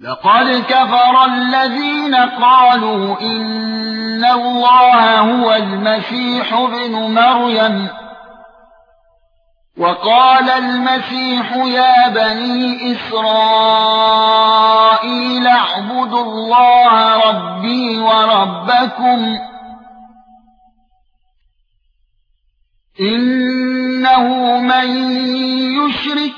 لقد كفر الذين قالوا إن الله هو المسيح ابن مريم. وقال المسيح يا بني إسرائيل اعبدوا الله ربي وربكم. إنه من يشرك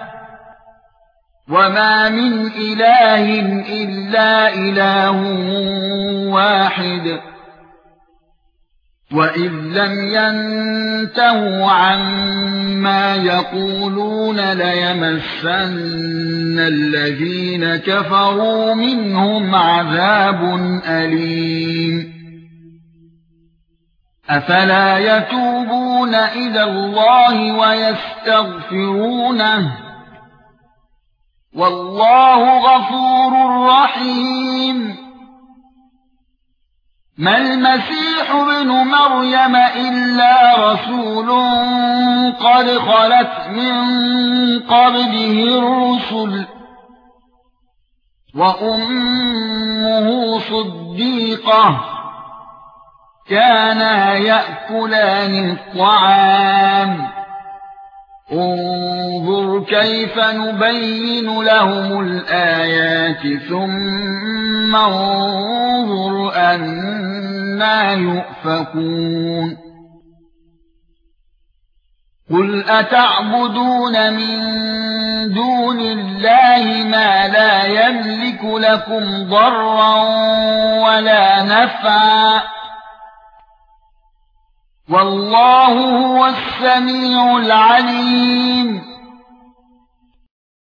وما من اله الا اله واحد وَإِذْ لَمْ يَنْتَهُوا عَمَّا يَقُولُونَ لَيَمَسَّنَّ الَّذِينَ كَفَرُوا مِنْهُمْ عَذَابٌ أَلِيمٌ أَفَلَا يَتُوبُونَ إِلَى اللَّهِ وَيَسْتَغْفِرُونَهُ والله غفور رحيم. ما المسيح ابن مريم إلا رسول قد خلت من قبله الرسل وأمه صديقة كانا يأكلان الطعام. انظر كيف نبين لهم الآيات ثم انظر أنا يؤفكون. قل أتعبدون من دون الله ما لا يملك لكم ضرا ولا نفعا والله هو السميع العليم.